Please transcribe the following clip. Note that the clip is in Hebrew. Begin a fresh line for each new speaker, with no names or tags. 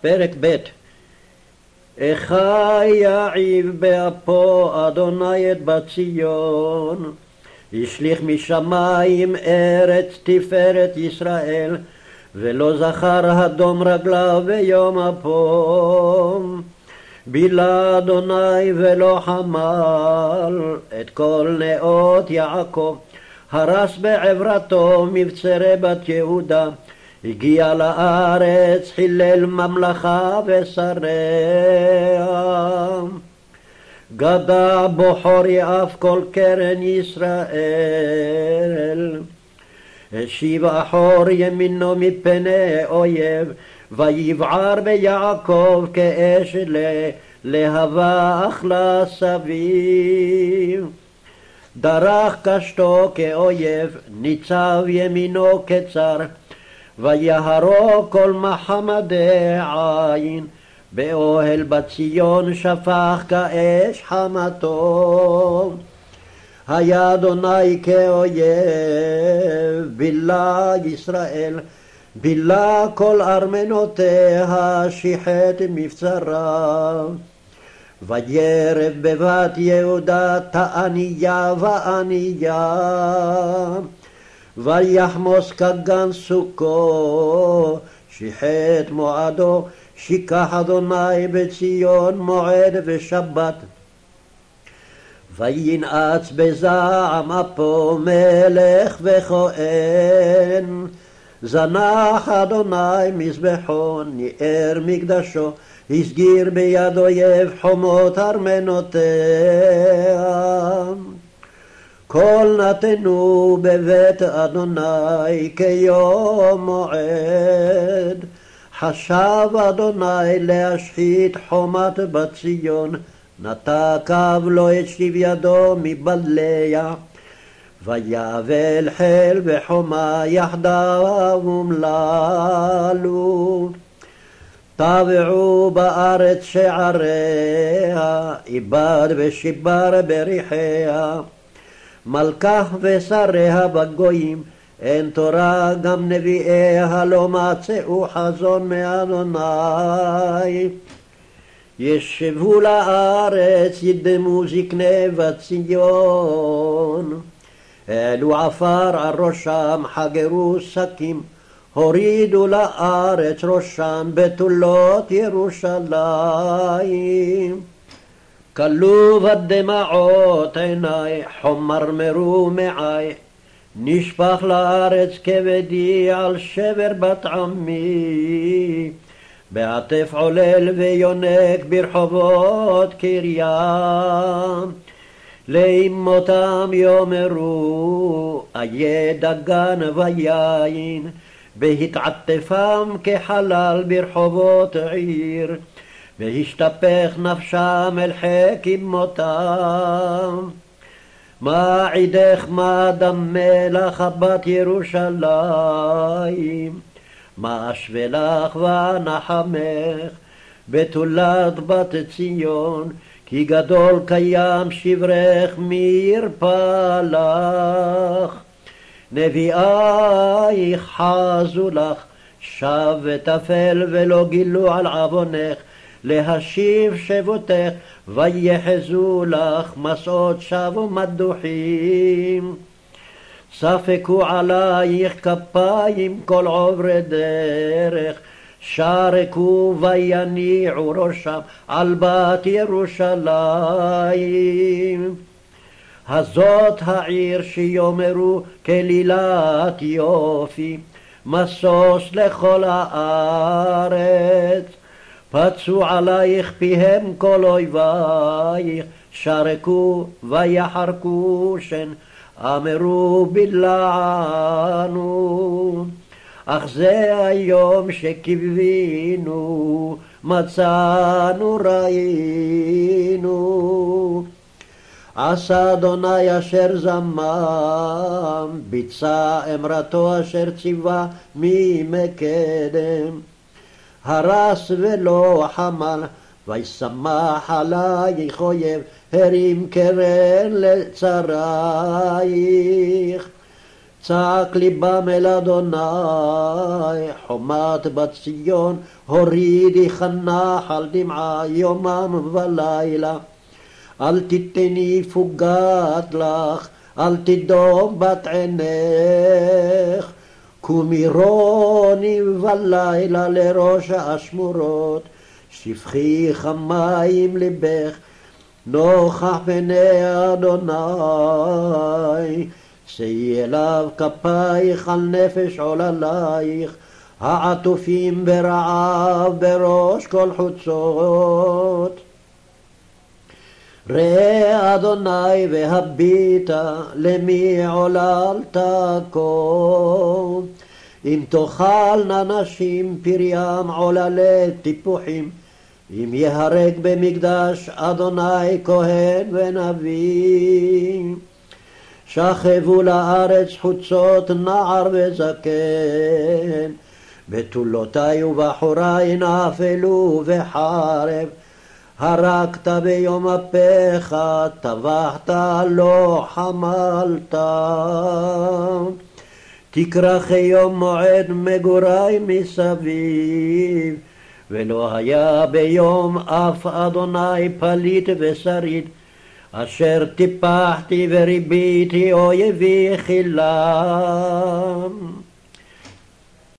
פרק ב' איכה יעיב באפו אדוני את בת ציון השליך משמיים ארץ תפארת ישראל ולא זכר הדום רגליו ביום אפו. בילה אדוני ולא חמל את כל נאות יעקב הרס בעברתו מבצרי בת יהודה הגיע לארץ, חילל ממלכה ושריה. גדע בוחרי אף כל קרן ישראל. השיב אחור ימינו מפני אויב, ויבער ביעקב כאש להבה אכלה סביב. דרך קשתו כאויב, ניצב ימינו כצר, ויהרוג כל מחמדי עין, באוהל בציון שפך כאש חמתו. היה אדוני כאויב, בילה ישראל, בילה כל ארמנותיה, שיחת מבצרה. וירב בבת יהודה תעניה ועניה. ויחמוס כגן סוכו, שיחת מועדו, שיקח אדוני בציון מועד ושבת. וינעץ בזעם אפו מלך וכהן, זנח אדוני מזבחו, ניער מקדשו, הסגיר ביד אויב חומות ארמנותיה. כל נתנו בבית אדוני כיום מועד. חשב אדוני להשחית חומת בציון, נתקב לו את שב ידו מבליה. ויבל חיל וחומה יחדיו אומללו. טבעו בארץ שעריה, איבד ושיבר בריחיה. מלכה ושריה בגויים, אין תורה גם נביאיה לא מצאו חזון מאדוני. ישבו לארץ ידמו זקני בציון. העלו עפר על ראשם, חגרו שקים, הורידו לארץ ראשם בתולות ירושלים. כלו בדמעות עיני, חומרמרו מעי, נשפך לארץ כבדי על שבר בת עמי, בעטף עולל ויונק ברחובות קריה. לאמותם יאמרו, איה דגן ויין, בהתעטפם כחלל ברחובות עיר. והשתפך נפשם אל חק מותם. מה עידך מה דם מלח בת ירושלים, מה אשווה לך ונחמך, בתולת בת ציון, כי גדול קיים שברך מי ירפא לך. נביאייך חזו לך, שב ותפל ולא גילו על עוונך, להשיב שבותך, ויחזו לך מסעות שווא מדוחים. ספקו עלייך כפיים כל עוברי דרך, שרקו ויניעו ראשם על בת ירושלים. הזאת העיר שיאמרו כלילת יופי, משוש לכל הארץ. פצו עלייך פיהם כל אויבייך, שרקו ויחרקו שן, אמרו בלענו. אך זה היום שקיווינו, מצאנו ראינו. עשה אדוני אשר זמם, ביצע אמרתו אשר ציווה ממקדם. הרס ולא חמל, וישמח עלייך אויב, הרים קרן לצרייך. צעק ליבם אל אדוני, חומת בת ציון, הורידי חנך על דמעה יומם ולילה. אל תתני פוגעת לך, אל תדום בת עינך. קומי רוני בלילה לראש האשמורות, שפכי חמים לבך, נוכח פני אדוני. שאי אליו כפייך על נפש עוללייך, העטופים ברעב בראש כל חוצות. ראה אדוני והביטה למי עוללת כה. אם תאכלנה נשים פריים עוללי טיפוחים, אם יהרג במקדש אדוני כהן ונביא. שכבו לארץ חוצות נער וזקן, בתולותי ובחורי נפלו בחרב. הרגת ביום אפיך, טבחת לא חמלת. תכרך יום מועד מגורי מסביב, ולא היה ביום אף אדוני פליט ושריד. אשר טיפחתי וריביתי אויבי חילם.